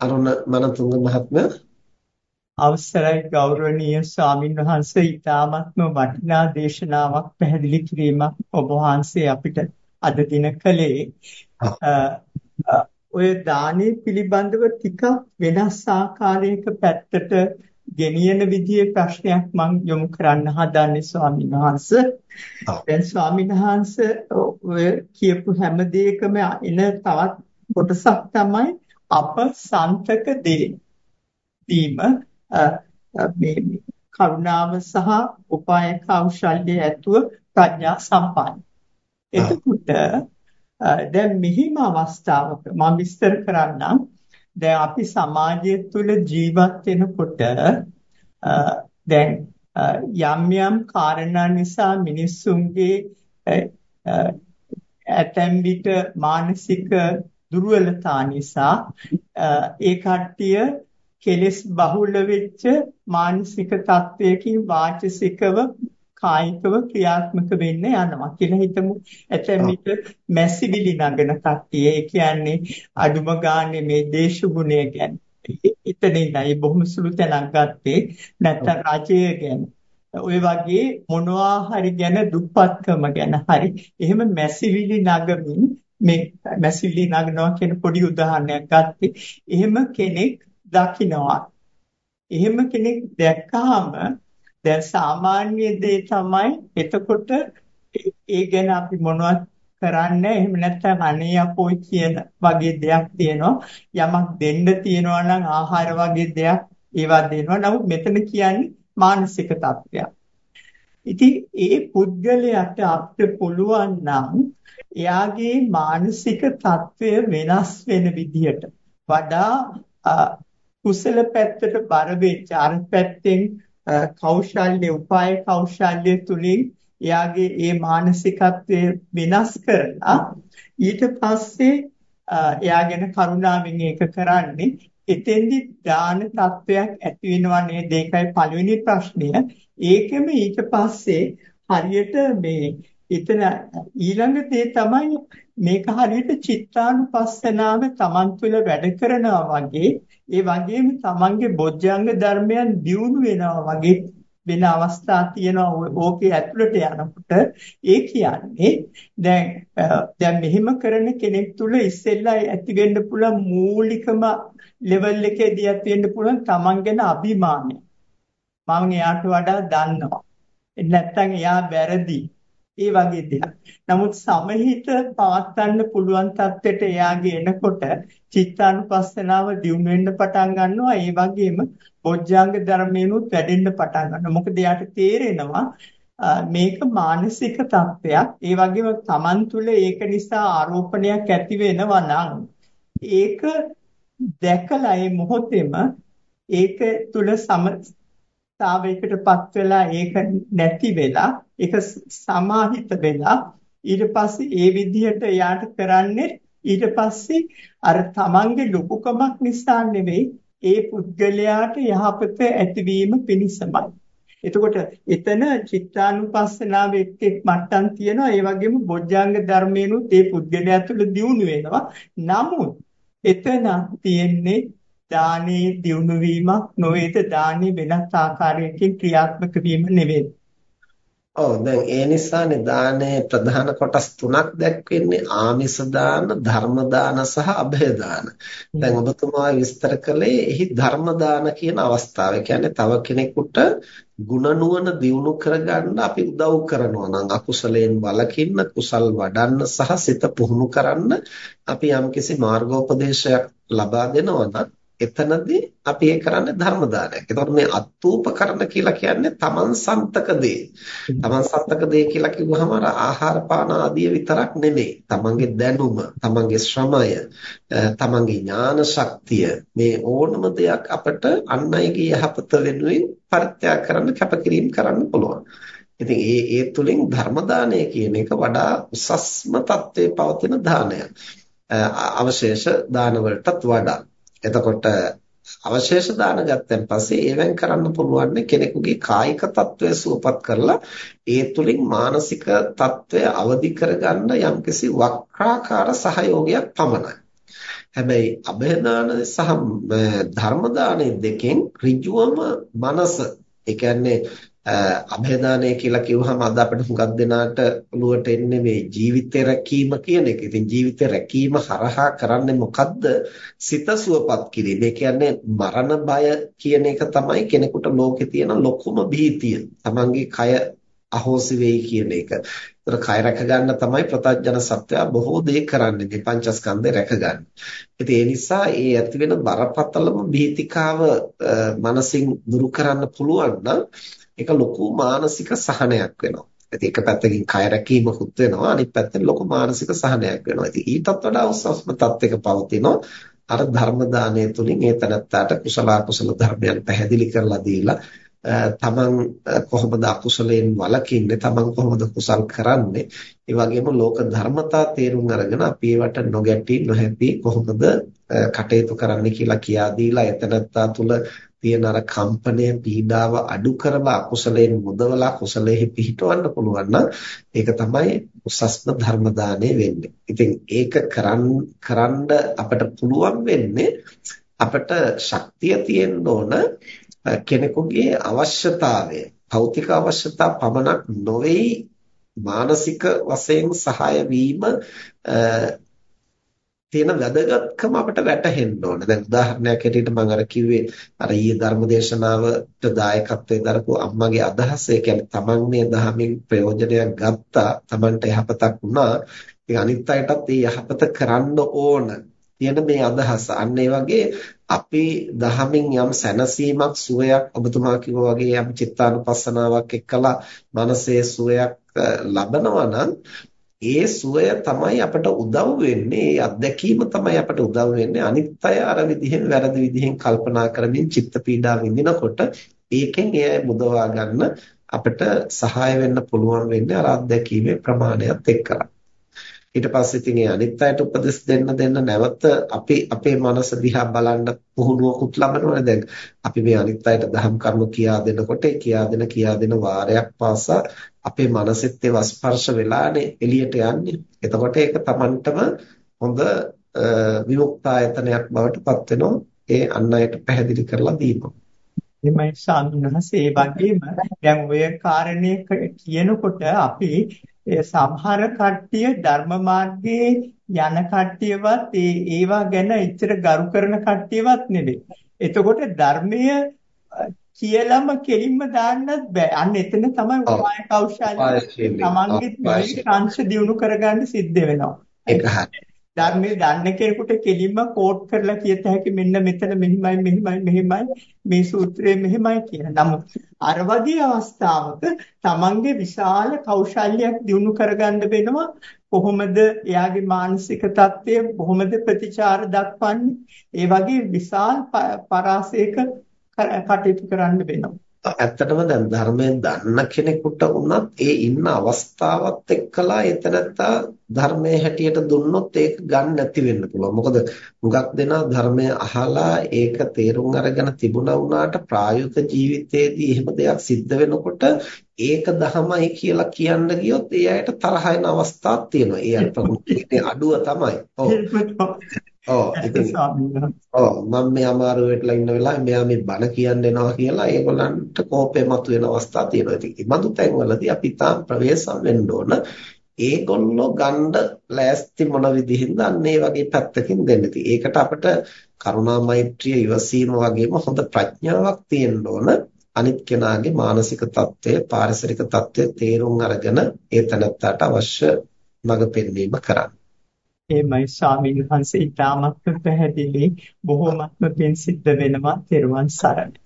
අරුණ මනතුංග මහත්මයා. අවසරයි ගෞරවනීය ස්වාමින් වහන්සේ. ඊ타මත්ම වටිනා දේශනාවක් පැහැදිලි කිරීමක් ඔබ වහන්සේ අපිට අද දින කළේ. ඔය දානේ පිළිබඳව ටිකක් වෙනස් ආකාරයක පැත්තට ගෙනියන විදිහේ ප්‍රශ්නයක් මම යොමු කරන්න හදන්නේ ස්වාමීන් වහන්සේ. දැන් ස්වාමීන් වහන්සේ ඔය කියපු හැම දෙයකම එන තවත් කොටසක් තමයි අප සන්තක දේ. දීම මේ කරුණාව සහ උපාය කෞශල්‍ය ඇතුව ප්‍රඥා සම්පන්න. එතකොට දැන් මෙහිම අවස්ථාවක මම විස්තර කරන්නම්. දැන් අපි සමාජය තුළ ජීවත් වෙනකොට දැන් යම් යම් කාරණා නිසා මිනිස්සුන්ගේ ඇතැම් විට මානසික දුර්වලතා නිසා ඒ කට්ටිය කෙලෙස් බහුල වෙච්ච මානසික තත්වයකින් වාචසිකව කායිකව ක්‍රියාත්මක වෙන්න යනවා කියලා හිතමු. ඇතැම් විට මැසිවිලි නගන කට්ටිය ඒ කියන්නේ අදුම ගානේ මේ දේශගුණය ගැන. එතනින් නයි බොහොම සුළු තැනක් ගත්තේ නැත්නම් රජය ගැන. ඔය වගේ මොනවා හරි ගැන දුප්පත්කම ගැන හරි එහෙම මැසිවිලි නගමින් මේ මැසිවිලි නගනවා කියන පොඩි උදාහරණයක් ගත්තේ. එහෙම කෙනෙක් දකිනවා. එහෙම කෙනෙක් දැක්කහම දැන් සාමාන්‍ය දේ තමයි එතකොට ඒ ගැන අපි මොනවද කරන්නේ එහෙම නැත්නම් අනේ අපෝයි කියන වගේ දෙයක් තියෙනවා යමක් දෙන්න තියෙනවා නම් ආහාර වගේ දෙයක් ඒවා දෙනවා නමුත් මෙතන කියන්නේ මානසික තත්ත්වයක් ඉතින් ඒ පුද්ගලයාට අපිට පුළුවන් නම් එයාගේ මානසික තත්ත්වය වෙනස් වෙන විදිහට වඩා කුසල පැත්තට බර වෙච්ච අර පැත්තෙන් කෞශල්‍ය උපාය කෞශල්‍ය තුලින් එයාගේ ඒ මානසිකත්වය වෙනස් කරලා ඊට පස්සේ එයා ගැන කරුණාවෙන් ඒක කරන්නේ එතෙන්දි දාන තත්වයක් ඇති වෙනවා නේද? ඒකයි පළවෙනි ප්‍රශ්නය. ඒකෙම ඊට පස්සේ හරියට මේ එතන ඊළඟ දේ තමයි මේක හරියට චිත්තානුපස්සනාව Taman තුළ වැඩ කරනවා වගේ ඒ වගේම තමන්ගේ බොජ්ජංග ධර්මයන් දියුණු වෙනවා වගේ වෙන අවස්ථා තියෙනවා ඕකේ ඇතුළට යනකොට. ඒ කියන්නේ දැන් දැන් මෙහෙම කරන කෙනෙක් තුල ඉස්සෙල්ලා ඇති වෙන්න පුළුවන් මූලිකම ලෙවල් එකේදී ඇති වෙන්න පුළුවන් තමන් ගැන අභිමානය මම එයාට වඩා දන්නවා නැත්තම් එයා වැරදි ඒ වගේ දෙයක්. නමුත් සමහිත පවත්වන්න පුළුවන් තත්ත්වයට එයාගේ එනකොට චිත්තානුපස්සනාව දියුණු වෙන්න පටන් ගන්නවා. ඒ වගේම බොජ්ජාංග ධර්මේනොත් වැඩෙන්න පටන් ගන්නවා. මොකද එයාට තේරෙනවා මේක මානසික තත්ත්වයක්. ඒ වගේම Taman තුල ඒක නිසා ආරෝපණයක් ඇති වෙනවා නම් ඒක දැකලා ඒ මොහොතේම ඒක තුල සමතාවයකටපත් වෙලා ඒක නැති වෙලා ඒක සමාහිත වෙලා ඊට පස්සේ ඒ විදිහට එයාට කරන්නේ ඊට පස්සේ අර තමන්ගේ ලොකුකමක් නිසා නෙවෙයි ඒ පුද්ගලයාට යහපත ඇතිවීම පිණිසමයි. එතකොට එතන චිත්තානුපස්සනාවේ එක් මට්ටම් තියෙනවා ඒ වගේම බොජ්ජාංග ධර්මේනුත් ඒ පුද්ගලයා තුළ දියුණු වෙනවා. නමුත් එතන තියෙන්නේ දානේ දියුණු වීමක් නොවේද දානේ වෙනස් ආකාරයකින් ක්‍රියාත්මක වීම නෙවෙයි. ඔව් දැන් ඒ නිසානේ දානයේ ප්‍රධාන කොටස් තුනක් දැක්වෙන්නේ ආමිස දාන, ධර්ම දාන සහ અભය දාන. දැන් ඔබතුමා විස්තර කළේ එහි ධර්ම දාන කියන අවස්ථාව. කියන්නේ තව කෙනෙකුට ගුණ නුවණ දියුණු කරගන්න අපි උදව් කරනවා නම් අකුසලයෙන් වළකින්න, කුසල් වඩන්න සහ සිත පුහුණු කරන්න අපි යම්කිසි මාර්ගෝපදේශයක් ලබා දෙනවා නම් එතනදී අපි ඒ කරන්නේ ධර්ම දානයක්. ඒතකොට මේ අත්ූපකරණ කියලා කියන්නේ තමන් සන්තක දේ. තමන් සන්තක දේ කියලා කිව්වහම ආහාර පාන ආදිය විතරක් නෙමෙයි. තමන්ගේ දැනුම, තමන්ගේ ශ්‍රමය, තමන්ගේ ඥාන ශක්තිය මේ ඕනම දෙයක් අපිට අන් අයගේ යහපත වෙනුවෙන් පරිත්‍යාග කරන්න කැපකිරීම කරන්න පුළුවන්. ඉතින් ඒ ඒ තුලින් ධර්ම දානය කියන එක වඩා උසස්ම තත්ත්වයේ පවතින දානයක්. අවශේෂ දාන වලටත් වඩා එතකොට අවශේෂ දාන ගත්තන් පස්සේ ඒවෙන් කරන්න පුළුවන් කෙනෙකුගේ කායික తත්වය සුවපත් කරලා ඒ තුලින් මානසික తත්වය අවදි කරගන්න යම්කිසි වක්‍රාකාර සහයෝගයක් පමණයි. හැබැයි અભේදාන සහ ධර්ම දෙකෙන් ඍජුවම මනස ඒ කියන්නේ અભේදානය කියලා කිව්වහම අද අපිට හුඟක් දෙනාට ඔළුවට එන්නේ මේ ජීවිතය රැකීම කියන එක. ඉතින් ජීවිතය රැකීම හරහා කරන්නේ මොකද්ද? සිත සුවපත් කිරීම. ඒ කියන්නේ මරණ බය කියන එක තමයි කෙනෙකුට ලෝකේ තියෙන ලොකුම භීතිය. Tamange කය අහෝසි වෙයි කියන එක. ඒතර කය රැක ගන්න තමයි ප්‍රතඥ සත්‍යය බොහෝ දේ කරන්නේ මේ පංචස්කන්ධය රැක ගන්න. ඉතින් ඒ නිසා ඒ ඇති වෙන බරපතලම භීතිකාව මනසින් දුරු කරන්න පුළුවන් නම් ඒක ලොකු මානසික සහනයක් වෙනවා. ඉතින් එක පැත්තකින් කය රැකීමකුත් වෙනවා අනිත් පැත්තෙන් ලොකු මානසික සහනයක් වෙනවා. ඉතින් ඊටත් වඩා උසස්ම තත්යක පවතිනවා අර ධර්ම දානය තුලින් ඒ තනත්තාට කුසල අකුසල ධර්මයන් පැහැදිලි කරලා දීලා තමන් කොහොමද අකුසලයෙන් වළකින්නේ තමන් කොහොමද කුසල් කරන්නේ ඒ වගේම ලෝක ධර්මතා තේරුම් අරගෙන අපි ඒවට නොගැටි නොහැපි කොහොමද කටයුතු කරන්න කියලා කියා දීලා එතනත්තා තුල තියෙන අර කම්පනය පීඩාව අඩු කරලා අකුසලයෙන් මුදවලා කුසලයේ පිහිටවන්න පුළුවන් නම් ඒක තමයි උසස්ම ධර්ම දාණය වෙන්නේ. ඉතින් ඒක කරන් කරන්න අපිට පුළුවන් වෙන්නේ අපිට ශක්තිය තියෙන්න ඕන කෙනෙකුගේ අවශ්‍යතාවය භෞතික අවශ්‍යතා පමණක් නොවේයි මානසික වශයෙන් සහාය වීම තියෙන වැදගත්කම අපිට වැටහෙන්න ඕන. දැන් උදාහරණයක් හැටියට මම අර කිව්වේ අර ඊයේ ධර්මදේශනාවට දායකත්වයෙන් දරපු අම්මගේ අදහස ඒ කියන්නේ තමන් මේ දහමින් ප්‍රයෝජනයක් ගත්තා, තමන්ට යහපතක් වුණා. ඉතින් අනිත් අයටත් ඒ යහපත කරන්න ඕන කියන මේ අදහස. අන්න ඒ වගේ අපි දහමින් යම් සැනසීමක් සුවයක් ඔබතුමා කිව්වා වගේ යම් චිත්තානුපස්සනාවක් එක්කලා මනසේ සුවයක් ලබනවා නම් ඒ සුවය තමයි අපට උදව් වෙන්නේ ඒ අත්දැකීම තමයි අපට උදව් වෙන්නේ අනිත් අය අර විදිහෙන් වැරදි විදිහෙන් කල්පනා කරමින් චිත්ත පීඩා විඳිනකොට ඒකෙන් ඒ මුදවා ගන්න අපිට සහාය වෙන්න පුළුවන් වෙන්නේ අර අත්දැකීමේ ප්‍රමාණයත් එක්කලා ඊට පස්සේ ඉතින් ඒ අනිත් අයට උපදෙස් දෙන්න දෙන්න නැවත අපි අපේ මනස දිහා බලන්න පුහුණුවකුත් ලබනවනේ දැන් අපි මේ අනිත් අයට දහම් කරුණු කියා දෙනකොට කියා දෙන කියා දෙන වාරයක් පාසා අපේ මනසෙත් ඒවා ස්පර්ශ වෙලානේ එළියට යන්නේ. එතකොට ඒක Tamanටම හොඳ විමුක්තායතනයක් බවට පත් වෙනවා. ඒ අන් අයට පැහැදිලි කරලා දීපො. එමයි ස්වාමීන් ඒ වගේම දැන් ඔය කාරණේ කියනකොට අපි සමහර කට්ටිය ධර්ම මාර්ගයේ යන කට්ටියවත් ඒ ඒවා ගැන එච්චර ගරු කරන කට්ටියවත් නෙවෙයි. එතකොට ධර්මය කියලාම කෙලින්ම දාන්නත් බෑ. අන්න එතන තමයි උපාය කෞශල්‍ය තමන්ගේ මේ අංශ දිනු කරගන්න සිද්ධ වෙනවා. ඒක හරියි. ධර්මයේ දන්න කෙනෙකුට කෙලින්ම කෝට් කරලා කියත හැකි මෙන්න මෙතන මෙහිමයි මෙහිමයි මෙහිමයි මේ සූත්‍රයේ මෙහිමයි කියන. නමුත් අර වගේ අවස්ථාවක තමන්ගේ විශාල කෞශල්‍යයක් දිනු කරගන්න වෙනවා. කොහොමද එයාගේ මානසික තත්ත්වය කොහොමද ප්‍රතිචාර දක්වන්නේ? ඒ වගේ විශාල පරාසයක කටයුතු කරන්න වෙනවා. ඇත්තටම දැන් ධර්මයෙන් දන්න කෙනෙකුට වුණත් ඒ ඉන්න අවස්ථාවත් එක්කලා එතනත්තා ධර්මයේ හැටියට දුන්නොත් ඒක ගන්න නැති වෙන්න පුළුවන්. මොකද හුඟක් දෙනා ධර්මය අහලා ඒක තේරුම් අරගෙන තිබුණා වුණාට ප්‍රායෝගික ජීවිතයේදී එහෙම දෙයක් සිද්ධ වෙනකොට ඒක දහමයි කියලා කියන්න ගියොත් ඒ අයට තරහ එන අවස්ථාවක් තියෙනවා. ඒ අර ප්‍රමුඛ අඩුව තමයි. ඔව්. ඔව් මම මේ අමාරු වෙట్లా ඉන්න වෙලාවේ මෙයා මේ බණ කියන්න එනවා කියලා ඒගොල්ලන්ට කෝපය මතුවෙන අවස්ථා තියෙනවා. ඉතින් මේ බඳු තැන්වලදී අපි තාම ප්‍රවේශම් වෙන්න ඕන. ඒගොල්ලෝ ගණ්ඩ ලෑස්ති මොන විදිහින්ද අන්න ඒ වගේ පැත්තකින් දෙන්න. ඒකට අපිට කරුණා මෛත්‍රිය ඉවසීම වගේම හොඳ ප්‍රඥාවක් තියෙන්න ඕන. අනිත් කෙනාගේ මානසික தත්ත්වය, පාරිසරික தත්ත්වය තේරුම් අරගෙන ඒ තනත්තට අවශ්‍ය මඟ පෙන්වීම කරන්න. එමයි ස්වාමීන් වහන්සේ ඉතාමත් පැහැදිලි බොහෝමත්ම පින් සිද්ධ වෙනවා. තෙරුවන් සරණයි.